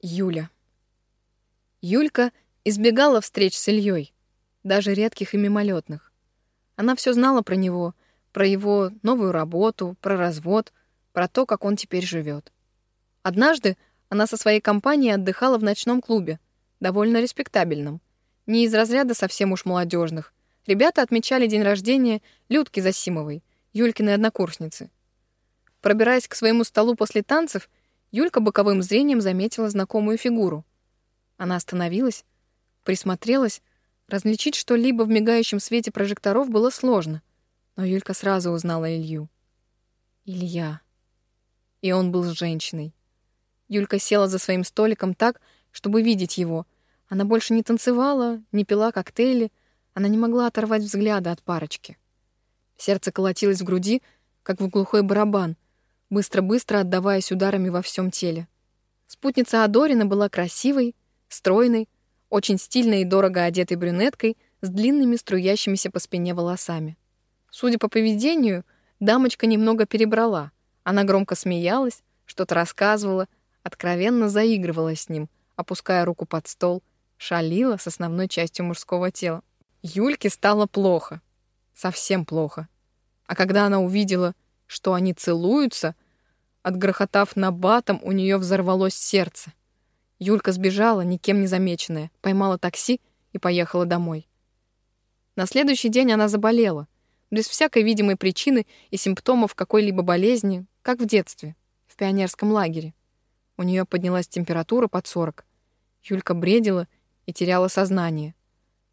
Юля. Юлька избегала встреч с Ильей, даже редких и мимолетных. Она все знала про него, про его новую работу, про развод, про то, как он теперь живет. Однажды она со своей компанией отдыхала в ночном клубе, довольно респектабельном, не из разряда совсем уж молодежных. Ребята отмечали день рождения Людки Засимовой, Юлькиной однокурсницы. Пробираясь к своему столу после танцев, Юлька боковым зрением заметила знакомую фигуру. Она остановилась, присмотрелась. Различить что-либо в мигающем свете прожекторов было сложно, но Юлька сразу узнала Илью. Илья. И он был с женщиной. Юлька села за своим столиком так, чтобы видеть его. Она больше не танцевала, не пила коктейли, она не могла оторвать взгляда от парочки. Сердце колотилось в груди, как в глухой барабан — быстро-быстро отдаваясь ударами во всем теле. Спутница Адорина была красивой, стройной, очень стильной и дорого одетой брюнеткой с длинными струящимися по спине волосами. Судя по поведению, дамочка немного перебрала. Она громко смеялась, что-то рассказывала, откровенно заигрывала с ним, опуская руку под стол, шалила с основной частью мужского тела. Юльке стало плохо. Совсем плохо. А когда она увидела, что они целуются, отгрохотав на батом, у нее взорвалось сердце. Юлька сбежала, никем не замеченная, поймала такси и поехала домой. На следующий день она заболела, без всякой видимой причины и симптомов какой-либо болезни, как в детстве, в пионерском лагере. У нее поднялась температура под 40. Юлька бредила и теряла сознание.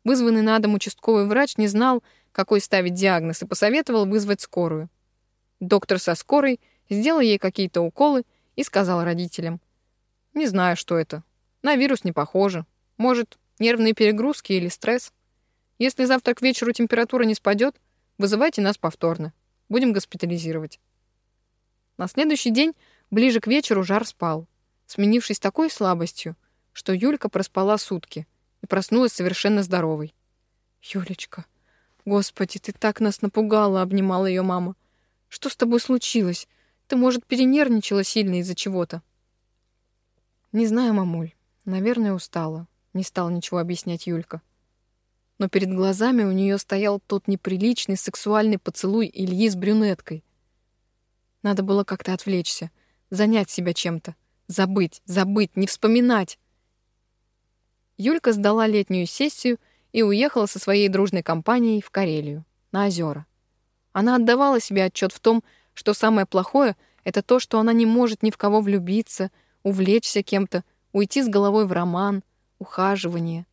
Вызванный на дом участковый врач не знал, какой ставить диагноз, и посоветовал вызвать скорую. Доктор со скорой сделал ей какие-то уколы и сказал родителям. «Не знаю, что это. На вирус не похоже. Может, нервные перегрузки или стресс. Если завтра к вечеру температура не спадет, вызывайте нас повторно. Будем госпитализировать». На следующий день, ближе к вечеру, жар спал, сменившись такой слабостью, что Юлька проспала сутки и проснулась совершенно здоровой. «Юлечка, господи, ты так нас напугала!» — обнимала ее мама. Что с тобой случилось? Ты, может, перенервничала сильно из-за чего-то?» «Не знаю, мамуль. Наверное, устала». Не стала ничего объяснять Юлька. Но перед глазами у нее стоял тот неприличный сексуальный поцелуй Ильи с брюнеткой. Надо было как-то отвлечься, занять себя чем-то, забыть, забыть, не вспоминать. Юлька сдала летнюю сессию и уехала со своей дружной компанией в Карелию, на озера. Она отдавала себе отчет в том, что самое плохое — это то, что она не может ни в кого влюбиться, увлечься кем-то, уйти с головой в роман, ухаживание.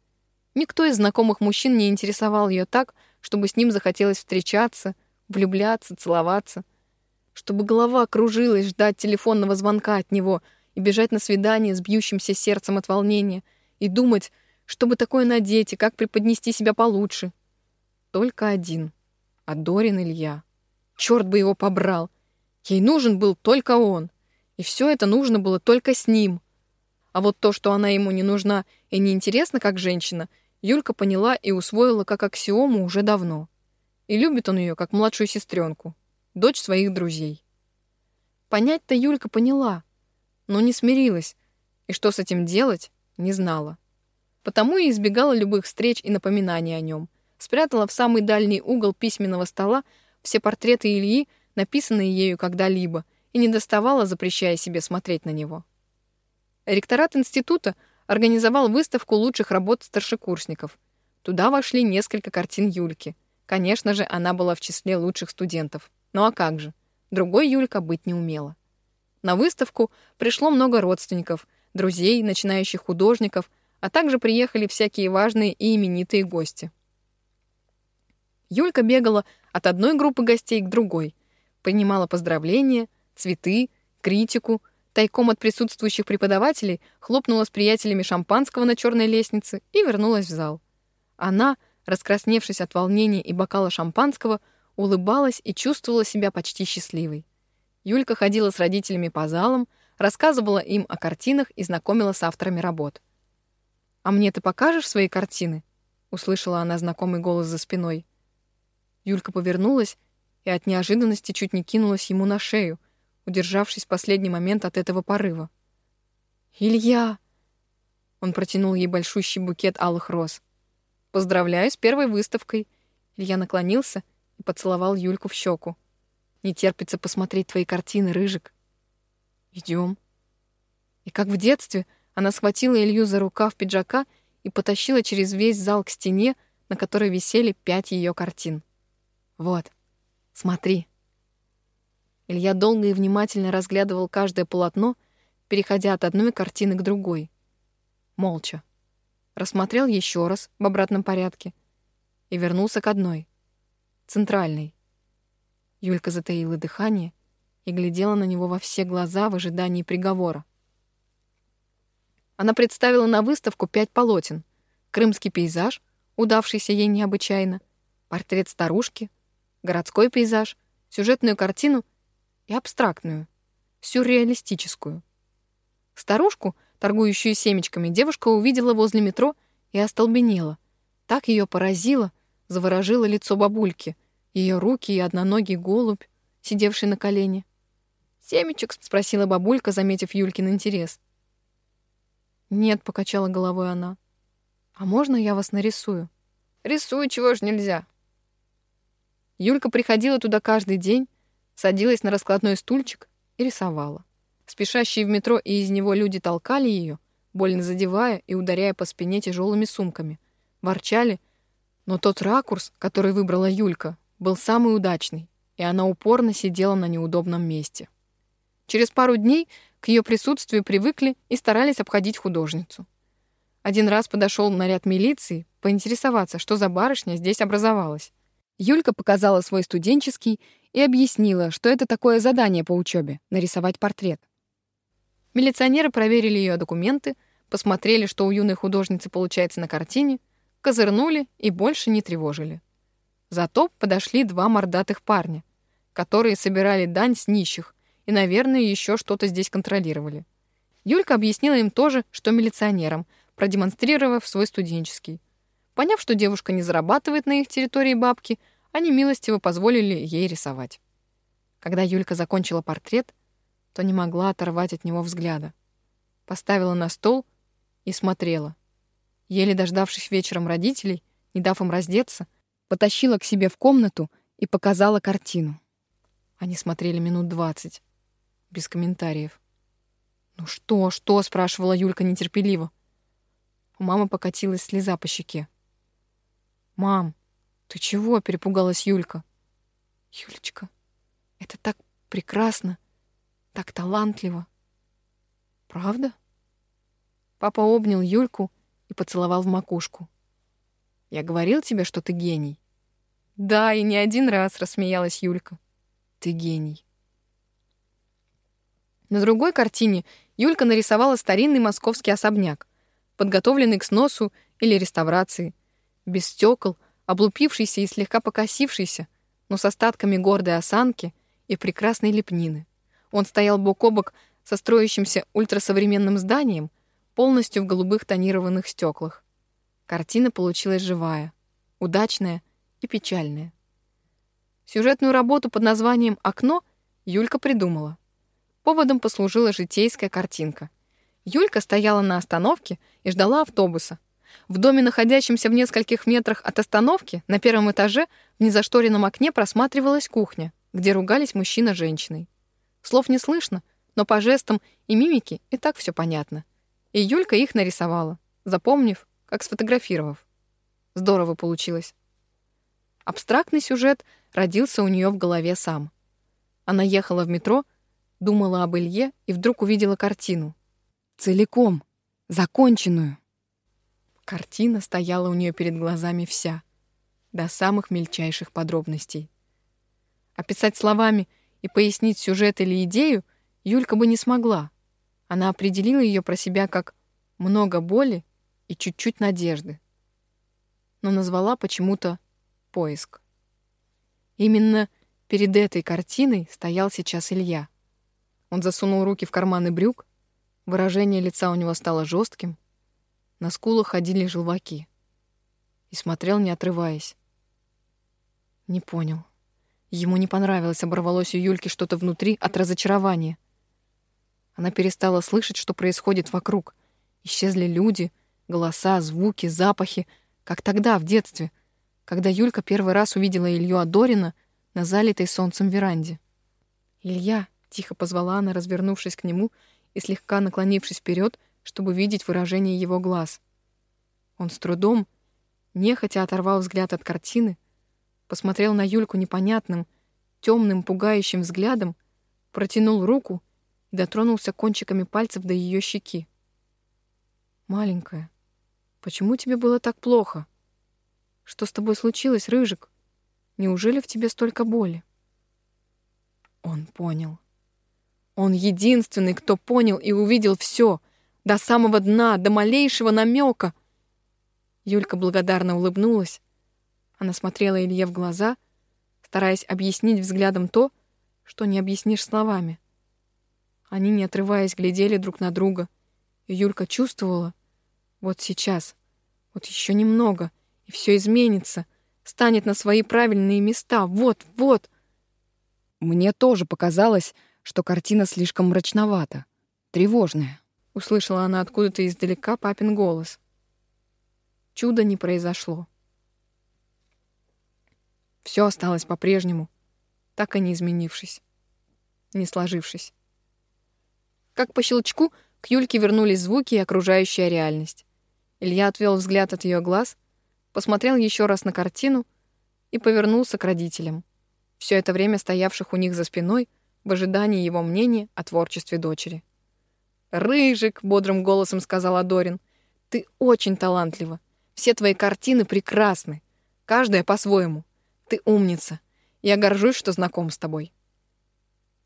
Никто из знакомых мужчин не интересовал ее так, чтобы с ним захотелось встречаться, влюбляться, целоваться. Чтобы голова кружилась ждать телефонного звонка от него и бежать на свидание с бьющимся сердцем от волнения и думать, чтобы такое надеть и как преподнести себя получше. Только один — а Дорин Илья. Черт бы его побрал. Ей нужен был только он. И все это нужно было только с ним. А вот то, что она ему не нужна и не интересна как женщина, Юлька поняла и усвоила как аксиому уже давно. И любит он ее как младшую сестренку, дочь своих друзей. Понять-то Юлька поняла, но не смирилась, и что с этим делать, не знала. Потому и избегала любых встреч и напоминаний о нем — спрятала в самый дальний угол письменного стола все портреты Ильи, написанные ею когда-либо, и не доставала, запрещая себе смотреть на него. Ректорат института организовал выставку лучших работ старшекурсников. Туда вошли несколько картин Юльки. Конечно же, она была в числе лучших студентов. Ну а как же? Другой Юлька быть не умела. На выставку пришло много родственников, друзей, начинающих художников, а также приехали всякие важные и именитые гости. Юлька бегала от одной группы гостей к другой, принимала поздравления, цветы, критику, тайком от присутствующих преподавателей хлопнула с приятелями шампанского на черной лестнице и вернулась в зал. Она, раскрасневшись от волнения и бокала шампанского, улыбалась и чувствовала себя почти счастливой. Юлька ходила с родителями по залам, рассказывала им о картинах и знакомила с авторами работ. «А мне ты покажешь свои картины?» — услышала она знакомый голос за спиной. Юлька повернулась и от неожиданности чуть не кинулась ему на шею, удержавшись в последний момент от этого порыва. «Илья!» Он протянул ей большущий букет алых роз. «Поздравляю с первой выставкой!» Илья наклонился и поцеловал Юльку в щеку. «Не терпится посмотреть твои картины, Рыжик». Идем. И как в детстве, она схватила Илью за рукав пиджака и потащила через весь зал к стене, на которой висели пять ее картин. «Вот, смотри». Илья долго и внимательно разглядывал каждое полотно, переходя от одной картины к другой. Молча. Рассмотрел еще раз в обратном порядке и вернулся к одной, центральной. Юлька затаила дыхание и глядела на него во все глаза в ожидании приговора. Она представила на выставку пять полотен. Крымский пейзаж, удавшийся ей необычайно, портрет старушки, городской пейзаж, сюжетную картину и абстрактную, сюрреалистическую. Старушку, торгующую семечками, девушка увидела возле метро и остолбенела. Так ее поразило, заворожило лицо бабульки, ее руки и одноногий голубь, сидевший на колене. «Семечек?» — спросила бабулька, заметив Юлькин интерес. «Нет», — покачала головой она. «А можно я вас нарисую?» «Рисуй, чего ж нельзя». Юлька приходила туда каждый день, садилась на раскладной стульчик и рисовала. Спешащие в метро и из него люди толкали ее, больно задевая и ударяя по спине тяжелыми сумками. Ворчали, но тот ракурс, который выбрала Юлька, был самый удачный, и она упорно сидела на неудобном месте. Через пару дней к ее присутствию привыкли и старались обходить художницу. Один раз подошел наряд милиции поинтересоваться, что за барышня здесь образовалась. Юлька показала свой студенческий и объяснила, что это такое задание по учебе — нарисовать портрет. Милиционеры проверили ее документы, посмотрели, что у юной художницы получается на картине, козырнули и больше не тревожили. Зато подошли два мордатых парня, которые собирали дань с нищих и, наверное, еще что-то здесь контролировали. Юлька объяснила им тоже, что милиционерам, продемонстрировав свой студенческий. Поняв, что девушка не зарабатывает на их территории бабки, они милостиво позволили ей рисовать. Когда Юлька закончила портрет, то не могла оторвать от него взгляда. Поставила на стол и смотрела. Еле дождавшись вечером родителей, не дав им раздеться, потащила к себе в комнату и показала картину. Они смотрели минут двадцать, без комментариев. «Ну что, что?» — спрашивала Юлька нетерпеливо. У мамы покатилась слеза по щеке. «Мам, ты чего?» — перепугалась Юлька. «Юлечка, это так прекрасно, так талантливо». «Правда?» Папа обнял Юльку и поцеловал в макушку. «Я говорил тебе, что ты гений?» «Да, и не один раз», — рассмеялась Юлька. «Ты гений». На другой картине Юлька нарисовала старинный московский особняк, подготовленный к сносу или реставрации, без стекол, облупившийся и слегка покосившийся, но с остатками гордой осанки и прекрасной лепнины. Он стоял бок о бок со строящимся ультрасовременным зданием, полностью в голубых тонированных стеклах. Картина получилась живая, удачная и печальная. Сюжетную работу под названием «Окно» Юлька придумала. Поводом послужила житейская картинка. Юлька стояла на остановке и ждала автобуса — в доме, находящемся в нескольких метрах от остановки, на первом этаже в незашторенном окне просматривалась кухня, где ругались мужчина с женщиной. Слов не слышно, но по жестам и мимике и так все понятно. И Юлька их нарисовала, запомнив, как сфотографировав. Здорово получилось. Абстрактный сюжет родился у нее в голове сам. Она ехала в метро, думала об Илье и вдруг увидела картину. Целиком, законченную. Картина стояла у нее перед глазами вся, до самых мельчайших подробностей. Описать словами и пояснить сюжет или идею Юлька бы не смогла. Она определила ее про себя как много боли и чуть-чуть надежды. Но назвала почему-то поиск. Именно перед этой картиной стоял сейчас Илья. Он засунул руки в карманы брюк, выражение лица у него стало жестким, на скулах ходили желваки. И смотрел, не отрываясь. Не понял. Ему не понравилось, оборвалось у Юльки что-то внутри от разочарования. Она перестала слышать, что происходит вокруг. Исчезли люди, Голоса, звуки, запахи, как тогда, в детстве, когда Юлька первый раз увидела Илью Адорина на залитой солнцем веранде. «Илья!» — тихо позвала она, развернувшись к нему и слегка наклонившись вперед, чтобы видеть выражение его глаз. Он с трудом, нехотя оторвал взгляд от картины, посмотрел на Юльку непонятным, темным, пугающим взглядом, протянул руку и дотронулся кончиками пальцев до ее щеки. «Маленькая, почему тебе было так плохо? Что с тобой случилось, Рыжик? Неужели в тебе столько боли?» Он понял. Он единственный, кто понял и увидел все, до самого дна, до малейшего намека. Юлька благодарно улыбнулась. Она смотрела Илье в глаза, стараясь объяснить взглядом то, что не объяснишь словами. Они, не отрываясь, глядели друг на друга, и Юлька чувствовала, вот сейчас, вот еще немного, и все изменится, станет на свои правильные места, вот, вот. Мне тоже показалось, что картина слишком мрачновата, тревожная. Услышала она откуда-то издалека папин голос. Чудо не произошло. Все осталось по-прежнему, так и не изменившись, не сложившись. Как по щелчку к Юльке вернулись звуки и окружающая реальность. Илья отвел взгляд от ее глаз, посмотрел еще раз на картину и повернулся к родителям, все это время стоявших у них за спиной в ожидании его мнения о творчестве дочери. «Рыжик!» — бодрым голосом сказала Дорин. «Ты очень талантлива. Все твои картины прекрасны. Каждая по-своему. Ты умница. Я горжусь, что знаком с тобой».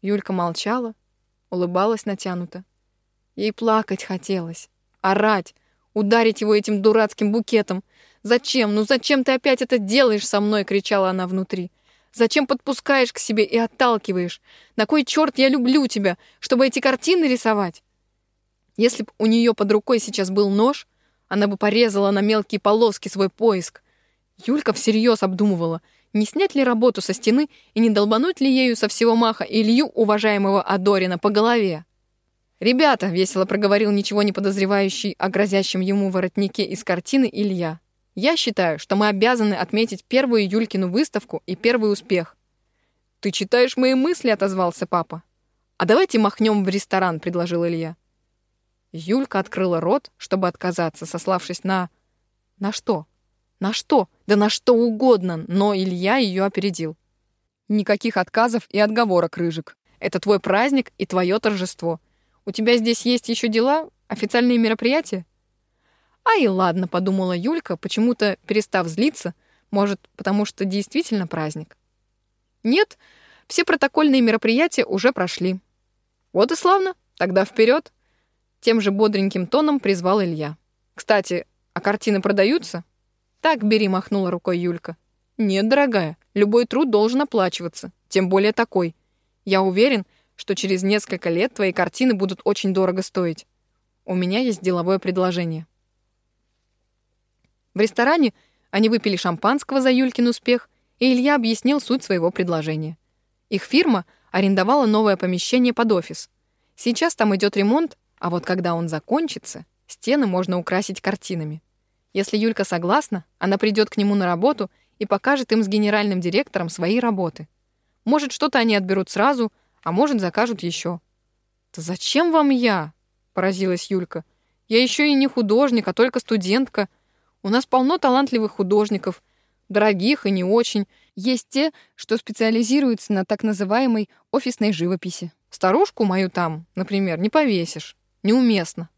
Юлька молчала, улыбалась натянуто. Ей плакать хотелось, орать, ударить его этим дурацким букетом. «Зачем? Ну зачем ты опять это делаешь со мной?» — кричала она внутри. «Зачем подпускаешь к себе и отталкиваешь? На кой черт я люблю тебя, чтобы эти картины рисовать?» Если бы у нее под рукой сейчас был нож, она бы порезала на мелкие полоски свой поиск. Юлька всерьез обдумывала, не снять ли работу со стены и не долбануть ли ею со всего маха Илью, уважаемого Адорина, по голове. «Ребята», — весело проговорил ничего не подозревающий о грозящем ему воротнике из картины Илья, «я считаю, что мы обязаны отметить первую Юлькину выставку и первый успех». «Ты читаешь мои мысли», — отозвался папа. «А давайте махнем в ресторан», — предложил Илья. Юлька открыла рот, чтобы отказаться, сославшись на... На что? На что? Да на что угодно, но Илья ее опередил. Никаких отказов и отговорок, Рыжик. Это твой праздник и твое торжество. У тебя здесь есть еще дела? Официальные мероприятия? А и ладно, подумала Юлька, почему-то перестав злиться, может, потому что действительно праздник. Нет, все протокольные мероприятия уже прошли. Вот и славно, тогда вперед. Тем же бодреньким тоном призвал Илья. «Кстати, а картины продаются?» «Так, бери», — махнула рукой Юлька. «Нет, дорогая, любой труд должен оплачиваться, тем более такой. Я уверен, что через несколько лет твои картины будут очень дорого стоить. У меня есть деловое предложение». В ресторане они выпили шампанского за Юлькин успех, и Илья объяснил суть своего предложения. Их фирма арендовала новое помещение под офис. Сейчас там идет ремонт, а вот когда он закончится, стены можно украсить картинами. Если Юлька согласна, она придет к нему на работу и покажет им с генеральным директором свои работы. Может, что-то они отберут сразу, а может, закажут еще. «Да зачем вам я?» — поразилась Юлька. «Я еще и не художник, а только студентка. У нас полно талантливых художников, дорогих и не очень. Есть те, что специализируются на так называемой офисной живописи. Старушку мою там, например, не повесишь неуместно.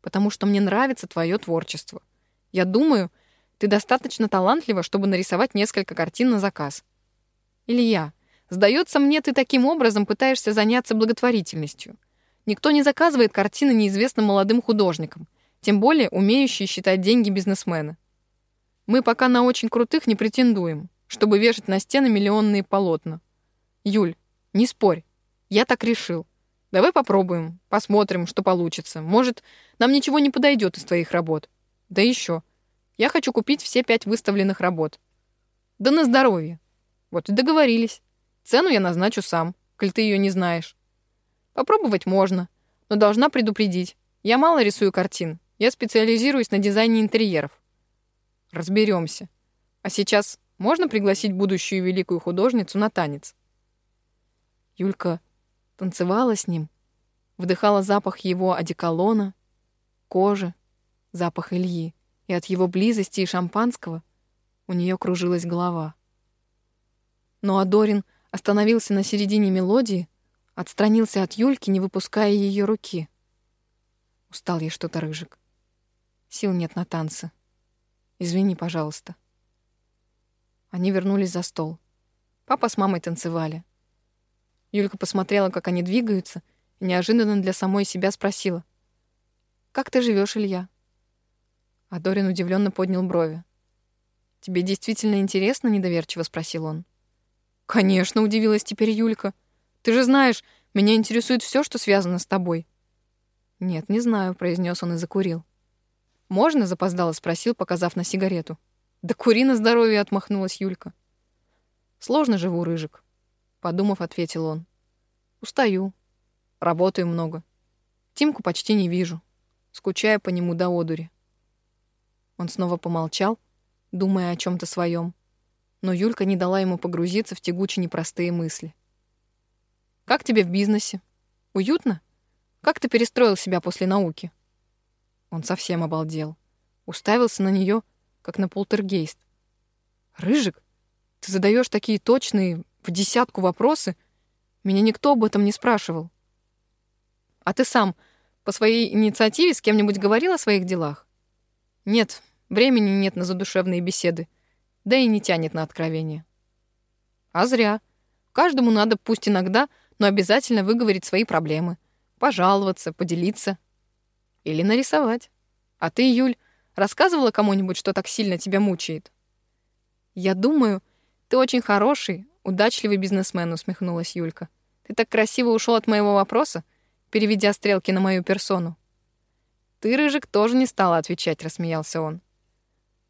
Потому что мне нравится твое творчество. Я думаю, ты достаточно талантлива, чтобы нарисовать несколько картин на заказ. Илья, сдается мне, ты таким образом пытаешься заняться благотворительностью. Никто не заказывает картины неизвестным молодым художникам, тем более умеющие считать деньги бизнесмены. Мы пока на очень крутых не претендуем, чтобы вешать на стены миллионные полотна. Юль, не спорь, я так решил. Давай попробуем, посмотрим, что получится. Может, нам ничего не подойдет из твоих работ. Да еще. Я хочу купить все пять выставленных работ. Да на здоровье. Вот и договорились. Цену я назначу сам, коль ты ее не знаешь. Попробовать можно, но должна предупредить. Я мало рисую картин. Я специализируюсь на дизайне интерьеров. Разберемся. А сейчас можно пригласить будущую великую художницу на танец? Юлька танцевала с ним, вдыхала запах его одеколона, кожи, запах Ильи, и от его близости и шампанского у нее кружилась голова. Но Адорин остановился на середине мелодии, отстранился от Юльки, не выпуская ее руки. Устал ей что-то рыжик. Сил нет на танцы. Извини, пожалуйста. Они вернулись за стол. Папа с мамой танцевали. Юлька посмотрела, как они двигаются, и неожиданно для самой себя спросила. «Как ты живешь, Илья?» А Дорин удивленно поднял брови. «Тебе действительно интересно?» — недоверчиво спросил он. «Конечно», — удивилась теперь Юлька. «Ты же знаешь, меня интересует все, что связано с тобой». «Нет, не знаю», — произнес он и закурил. «Можно?» — запоздало спросил, показав на сигарету. «Да кури на здоровье», — отмахнулась Юлька. «Сложно живу, Рыжик», — подумав, ответил он. «Устаю. Работаю много. Тимку почти не вижу. Скучаю по нему до одури». Он снова помолчал, думая о чем то своем, но Юлька не дала ему погрузиться в тягучие непростые мысли. «Как тебе в бизнесе? Уютно? Как ты перестроил себя после науки?» Он совсем обалдел. Уставился на нее, как на полтергейст. «Рыжик, ты задаешь такие точные, в десятку вопросы. Меня никто об этом не спрашивал. А ты сам по своей инициативе с кем-нибудь говорил о своих делах? Нет, времени нет на задушевные беседы, да и не тянет на откровение. А зря. Каждому надо, пусть иногда, но обязательно выговорить свои проблемы, пожаловаться, поделиться. Или нарисовать. А ты, Юль, рассказывала кому-нибудь, что так сильно тебя мучает? Я думаю, ты очень хороший, удачливый бизнесмен, усмехнулась Юлька. Ты так красиво ушел от моего вопроса, переведя стрелки на мою персону. Ты, Рыжик, тоже не стала отвечать, рассмеялся он.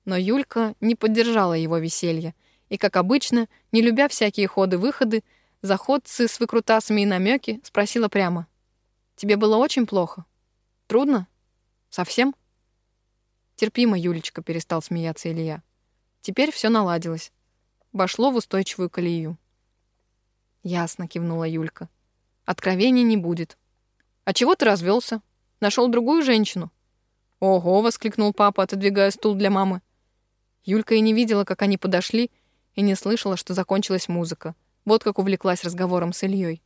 Но Юлька не поддержала его веселье, и, как обычно, не любя всякие ходы-выходы, заходцы с выкрутасами и намеки, спросила прямо. «Тебе было очень плохо?» Трудно? Совсем? Терпимо, Юлечка, перестал смеяться Илья. Теперь все наладилось. Вошло в устойчивую колею. Ясно, кивнула Юлька. Откровений не будет. А чего ты развелся? Нашел другую женщину? Ого, воскликнул папа, отодвигая стул для мамы. Юлька и не видела, как они подошли, и не слышала, что закончилась музыка. Вот как увлеклась разговором с Ильей.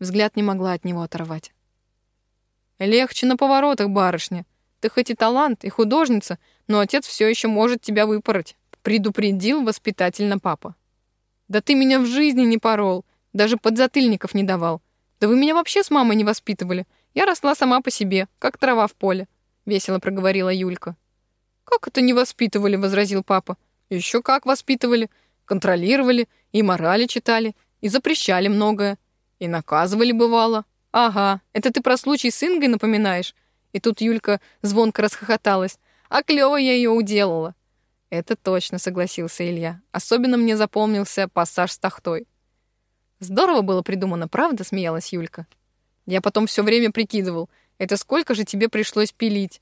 Взгляд не могла от него оторвать. Легче на поворотах, барышня. Ты хоть и талант, и художница, но отец все еще может тебя выпороть, предупредил воспитательно папа. Да ты меня в жизни не порол, даже подзатыльников не давал. Да вы меня вообще с мамой не воспитывали. Я росла сама по себе, как трава в поле, весело проговорила Юлька. Как это не воспитывали, возразил папа. Еще как воспитывали, контролировали, и морали читали, и запрещали многое, и наказывали бывало. «Ага, это ты про случай с Ингой напоминаешь?» И тут Юлька звонко расхохоталась. «А клёво я ее уделала!» «Это точно», — согласился Илья. «Особенно мне запомнился пассаж с тахтой». «Здорово было придумано, правда?» — смеялась Юлька. «Я потом все время прикидывал, это сколько же тебе пришлось пилить?»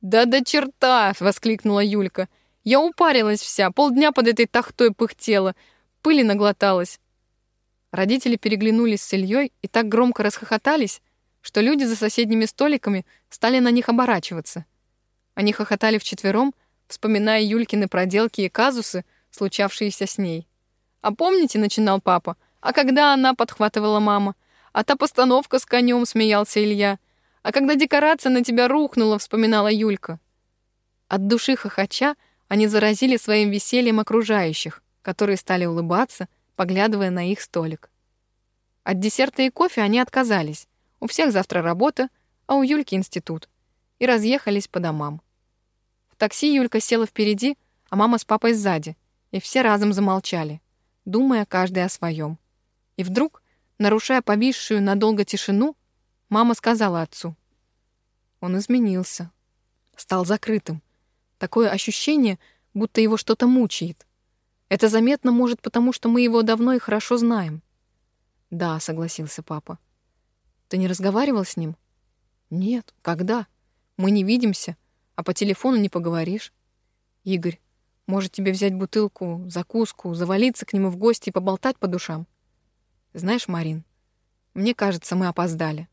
«Да до черта!» — воскликнула Юлька. «Я упарилась вся, полдня под этой тахтой пыхтела, пыли наглоталась. Родители переглянулись с Ильей и так громко расхохотались, что люди за соседними столиками стали на них оборачиваться. Они хохотали вчетвером, вспоминая Юлькины проделки и казусы, случавшиеся с ней. «А помните, — начинал папа, — а когда она подхватывала мама? А та постановка с конем, — смеялся Илья. А когда декорация на тебя рухнула, — вспоминала Юлька. От души хохоча они заразили своим весельем окружающих, которые стали улыбаться — поглядывая на их столик. От десерта и кофе они отказались. У всех завтра работа, а у Юльки институт. И разъехались по домам. Такси Юлька села впереди, а мама с папой сзади, и все разом замолчали, думая каждый о своем. И вдруг, нарушая повисшую надолго тишину, мама сказала отцу. Он изменился. Стал закрытым. Такое ощущение, будто его что-то мучает. Это заметно, может, потому что мы его давно и хорошо знаем. Да, согласился папа. Ты не разговаривал с ним? Нет, когда? Мы не видимся. А по телефону не поговоришь. Игорь, может тебе взять бутылку, закуску, завалиться к нему в гости и поболтать по душам? Знаешь, Марин, мне кажется, мы опоздали.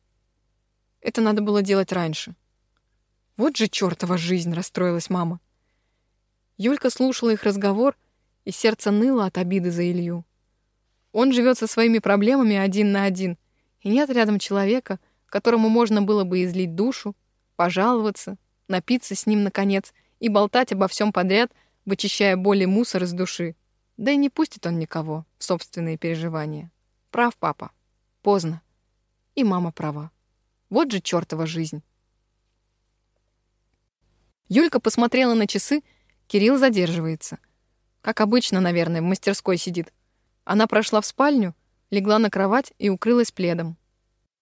Это надо было делать раньше. Вот же чертова жизнь, расстроилась мама. Юлька слушала их разговор, и сердце ныло от обиды за Илью. Он живет со своими проблемами один на один, и нет рядом человека, которому можно было бы излить душу, пожаловаться, напиться с ним наконец и болтать обо всем подряд, вычищая боль мусор из души. Да и не пустит он никого в собственные переживания. Прав папа. Поздно. И мама права. Вот же чертова жизнь. Юлька посмотрела на часы, Кирилл задерживается. Как обычно, наверное, в мастерской сидит. Она прошла в спальню, легла на кровать и укрылась пледом.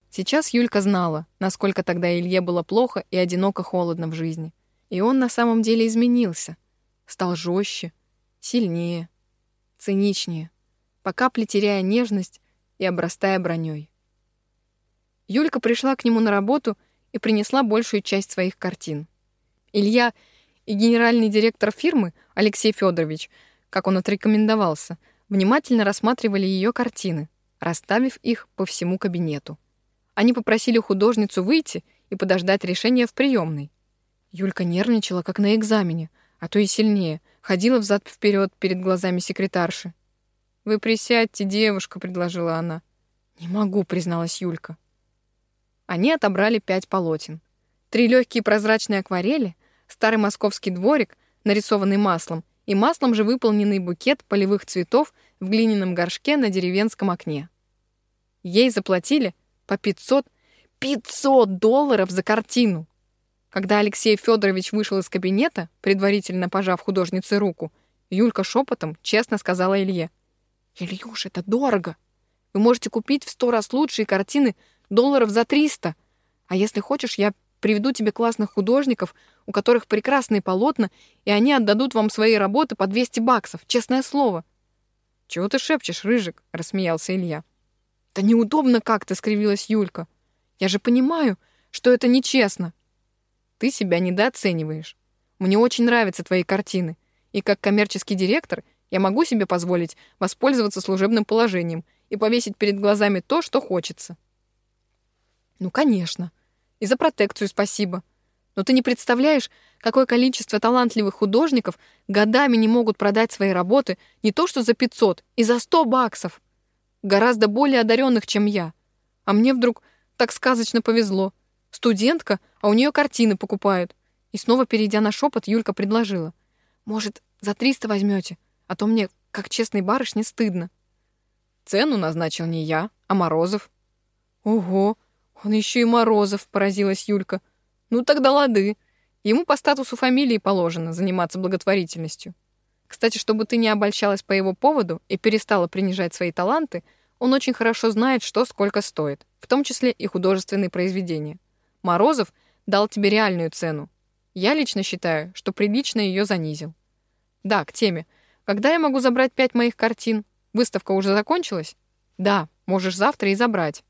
Сейчас Юлька знала, насколько тогда Илье было плохо и одиноко-холодно в жизни. И он на самом деле изменился. Стал жестче, сильнее, циничнее, по капле теряя нежность и обрастая броней. Юлька пришла к нему на работу и принесла большую часть своих картин. Илья и генеральный директор фирмы Алексей Федорович, как он отрекомендовался, внимательно рассматривали ее картины, расставив их по всему кабинету. Они попросили художницу выйти и подождать решения в приемной. Юлька нервничала, как на экзамене, а то и сильнее, ходила взад вперед перед глазами секретарши. «Вы присядьте, девушка», — предложила она. «Не могу», — призналась Юлька. Они отобрали пять полотен. Три легкие прозрачные акварели, старый московский дворик, нарисованный маслом, и маслом же выполненный букет полевых цветов в глиняном горшке на деревенском окне. Ей заплатили по 500 500 долларов за картину. Когда Алексей Федорович вышел из кабинета, предварительно пожав художнице руку, Юлька шепотом честно сказала Илье: "Ильюш, это дорого. Вы можете купить в сто раз лучшие картины долларов за 300. А если хочешь, я приведу тебе классных художников, у которых прекрасные полотна, и они отдадут вам свои работы по 200 баксов, честное слово. Чего ты шепчешь, рыжик? рассмеялся Илья. Да неудобно как-то, скривилась Юлька. Я же понимаю, что это нечестно. Ты себя недооцениваешь. Мне очень нравятся твои картины, и как коммерческий директор я могу себе позволить воспользоваться служебным положением и повесить перед глазами то, что хочется. Ну, конечно. И за протекцию спасибо. Но ты не представляешь, какое количество талантливых художников годами не могут продать свои работы не то что за 500, и за 100 баксов. Гораздо более одаренных, чем я. А мне вдруг так сказочно повезло. Студентка, а у нее картины покупают. И снова, перейдя на шепот, Юлька предложила. «Может, за 300 возьмете? А то мне, как честной барышне, стыдно». Цену назначил не я, а Морозов. «Ого!» Он еще и Морозов, поразилась Юлька. Ну тогда лады. Ему по статусу фамилии положено заниматься благотворительностью. Кстати, чтобы ты не обольщалась по его поводу и перестала принижать свои таланты, он очень хорошо знает, что сколько стоит, в том числе и художественные произведения. Морозов дал тебе реальную цену. Я лично считаю, что прилично ее занизил. Да, к теме. Когда я могу забрать пять моих картин? Выставка уже закончилась? Да, можешь завтра и забрать.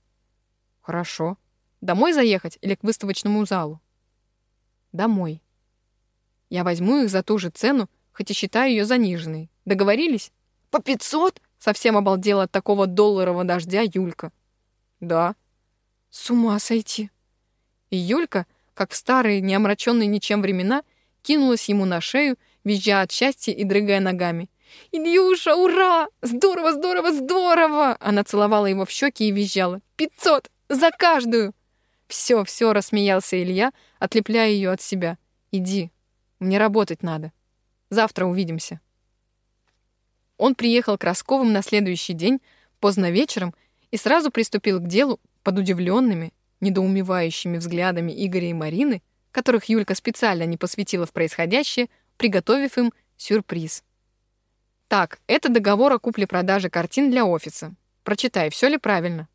Хорошо. Домой заехать или к выставочному залу? Домой. Я возьму их за ту же цену, хоть и считаю ее заниженной. Договорились? По 500? Совсем обалдела от такого долларового дождя Юлька. Да. С ума сойти. И Юлька, как в старые, не омраченные ничем времена, кинулась ему на шею, визжа от счастья и дрыгая ногами. «Ильюша, ура! Здорово, здорово, здорово!» Она целовала его в щеки и визжала. «Пятьсот! За каждую!» «Все, все!» — рассмеялся Илья, отлепляя ее от себя. «Иди, мне работать надо. Завтра увидимся». Он приехал к Росковым на следующий день, поздно вечером, и сразу приступил к делу под удивленными, недоумевающими взглядами Игоря и Марины, которых Юлька специально не посвятила в происходящее, приготовив им сюрприз. Так, это договор о купле-продаже картин для офиса. Прочитай, все ли правильно.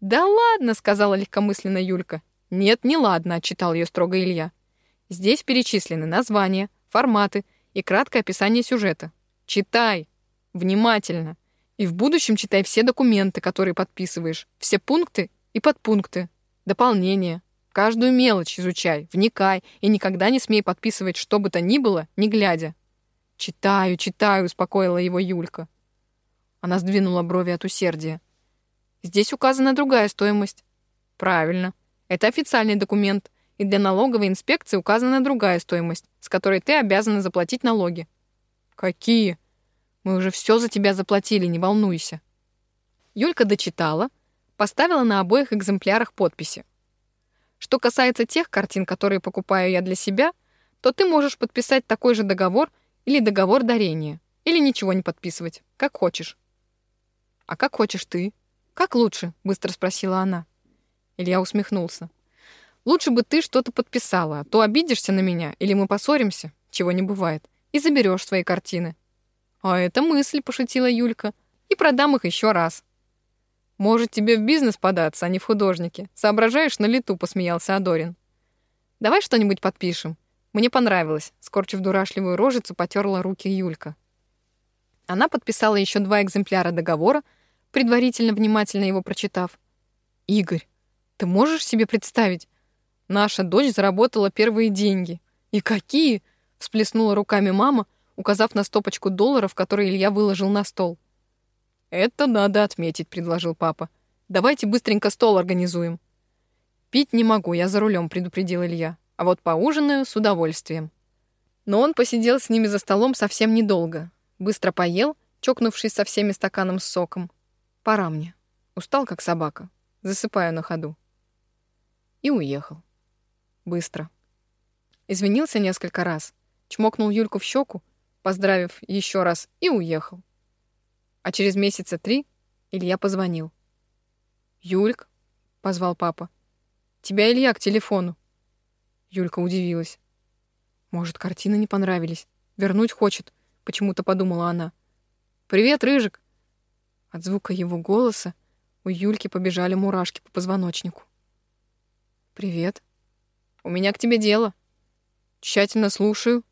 «Да ладно», — сказала легкомысленно Юлька. «Нет, не ладно», — отчитал ее строго Илья. «Здесь перечислены названия, форматы и краткое описание сюжета. Читай. Внимательно. И в будущем читай все документы, которые подписываешь, все пункты и подпункты, дополнения, Каждую мелочь изучай, вникай и никогда не смей подписывать что бы то ни было, не глядя. «Читаю, читаю», — успокоила его Юлька. Она сдвинула брови от усердия. «Здесь указана другая стоимость». «Правильно. Это официальный документ, и для налоговой инспекции указана другая стоимость, с которой ты обязана заплатить налоги». «Какие?» «Мы уже все за тебя заплатили, не волнуйся». Юлька дочитала, поставила на обоих экземплярах подписи. Что касается тех картин, которые покупаю я для себя, то ты можешь подписать такой же договор или договор дарения, или ничего не подписывать, как хочешь. А как хочешь ты? Как лучше? быстро спросила она. Илья усмехнулся. Лучше бы ты что-то подписала, а то обидишься на меня или мы поссоримся, чего не бывает, и заберешь свои картины. А это мысль, пошутила Юлька, и продам их еще раз. Может, тебе в бизнес податься, а не в художники. Соображаешь на лету, посмеялся Адорин. Давай что-нибудь подпишем. Мне понравилось. Скорчив дурашливую рожицу, потерла руки Юлька. Она подписала еще два экземпляра договора, предварительно внимательно его прочитав. Игорь, ты можешь себе представить? Наша дочь заработала первые деньги. И какие? всплеснула руками мама, указав на стопочку долларов, которые Илья выложил на стол. «Это надо отметить», — предложил папа. «Давайте быстренько стол организуем». «Пить не могу, я за рулем», — предупредил Илья. «А вот поужинаю с удовольствием». Но он посидел с ними за столом совсем недолго. Быстро поел, чокнувшись со всеми стаканом с соком. «Пора мне. Устал, как собака. Засыпаю на ходу». И уехал. Быстро. Извинился несколько раз, чмокнул Юльку в щеку, поздравив еще раз, и уехал. А через месяца три Илья позвонил. «Юльк», — позвал папа, — «тебя Илья к телефону». Юлька удивилась. «Может, картины не понравились? Вернуть хочет», — почему-то подумала она. «Привет, Рыжик!» От звука его голоса у Юльки побежали мурашки по позвоночнику. «Привет. У меня к тебе дело. Тщательно слушаю.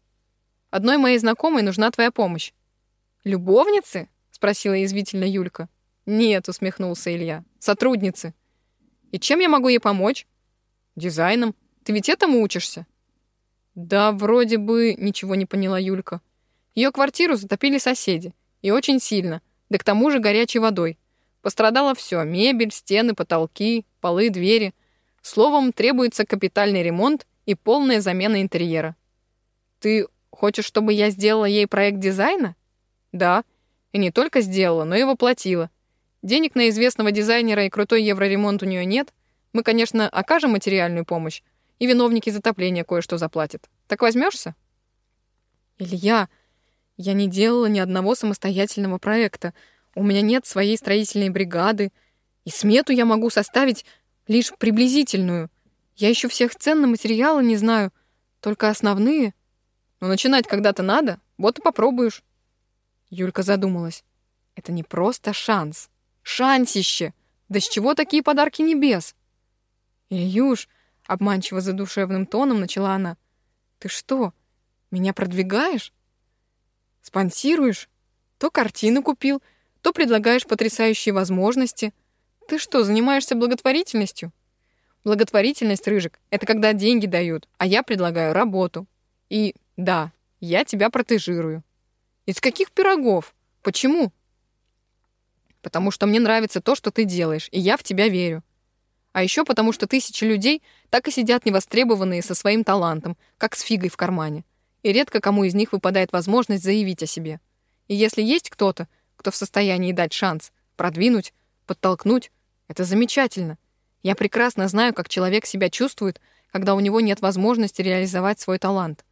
Одной моей знакомой нужна твоя помощь. Любовницы? спросила язвительно Юлька. Нет, усмехнулся Илья. Сотрудницы. И чем я могу ей помочь? Дизайном. Ты ведь этому учишься? Да, вроде бы, ничего не поняла Юлька. Ее квартиру затопили соседи, и очень сильно, да к тому же горячей водой. Пострадало все: мебель, стены, потолки, полы, двери. Словом, требуется капитальный ремонт и полная замена интерьера. Ты хочешь, чтобы я сделала ей проект дизайна? Да. И не только сделала, но и воплотила. Денег на известного дизайнера и крутой евроремонт у нее нет. Мы, конечно, окажем материальную помощь, и виновники затопления кое-что заплатят. Так возьмешься? Илья, я не делала ни одного самостоятельного проекта. У меня нет своей строительной бригады, и смету я могу составить лишь приблизительную. Я еще всех цен на материалы не знаю, только основные. Но начинать когда-то надо, вот и попробуешь. Юлька задумалась. Это не просто шанс. Шансище! Да с чего такие подарки небес? Ильюш, обманчиво задушевным тоном начала она. Ты что, меня продвигаешь? Спонсируешь? То картину купил, то предлагаешь потрясающие возможности. Ты что, занимаешься благотворительностью? Благотворительность, Рыжик, это когда деньги дают, а я предлагаю работу. И да, я тебя протежирую. Из каких пирогов? Почему? Потому что мне нравится то, что ты делаешь, и я в тебя верю. А еще потому, что тысячи людей так и сидят невостребованные со своим талантом, как с фигой в кармане. И редко кому из них выпадает возможность заявить о себе. И если есть кто-то, кто в состоянии дать шанс, продвинуть, подтолкнуть, это замечательно. Я прекрасно знаю, как человек себя чувствует, когда у него нет возможности реализовать свой талант.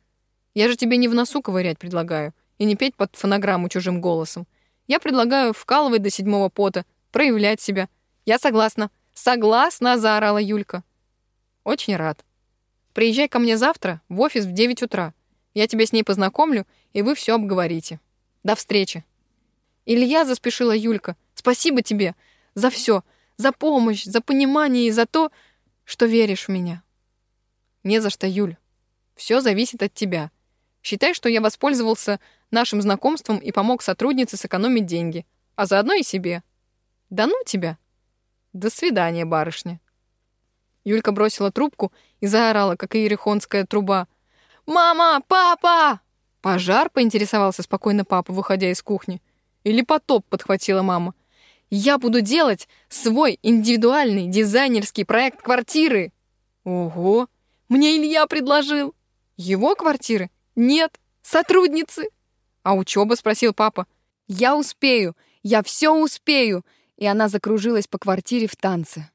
Я же тебе не в носу ковырять предлагаю, и не петь под фонограмму чужим голосом. Я предлагаю вкалывать до седьмого пота, проявлять себя. Я согласна. Согласна, заорала Юлька. Очень рад. Приезжай ко мне завтра в офис в 9 утра. Я тебя с ней познакомлю, и вы все обговорите. До встречи. Илья заспешила Юлька. Спасибо тебе за все, за помощь, за понимание и за то, что веришь в меня. Не за что, Юль. Все зависит от тебя. Считай, что я воспользовался нашим знакомством и помог сотруднице сэкономить деньги, а заодно и себе. Да ну тебя. До свидания, барышня. Юлька бросила трубку и заорала, как иерихонская труба. «Мама! Папа!» «Пожар?» — поинтересовался спокойно папа, выходя из кухни. «Или потоп?» — подхватила мама. «Я буду делать свой индивидуальный дизайнерский проект квартиры!» «Ого! Мне Илья предложил!» «Его квартиры?» «Нет, сотрудницы!» «А учеба?» — спросил папа. «Я успею! Я все успею!» И она закружилась по квартире в танце.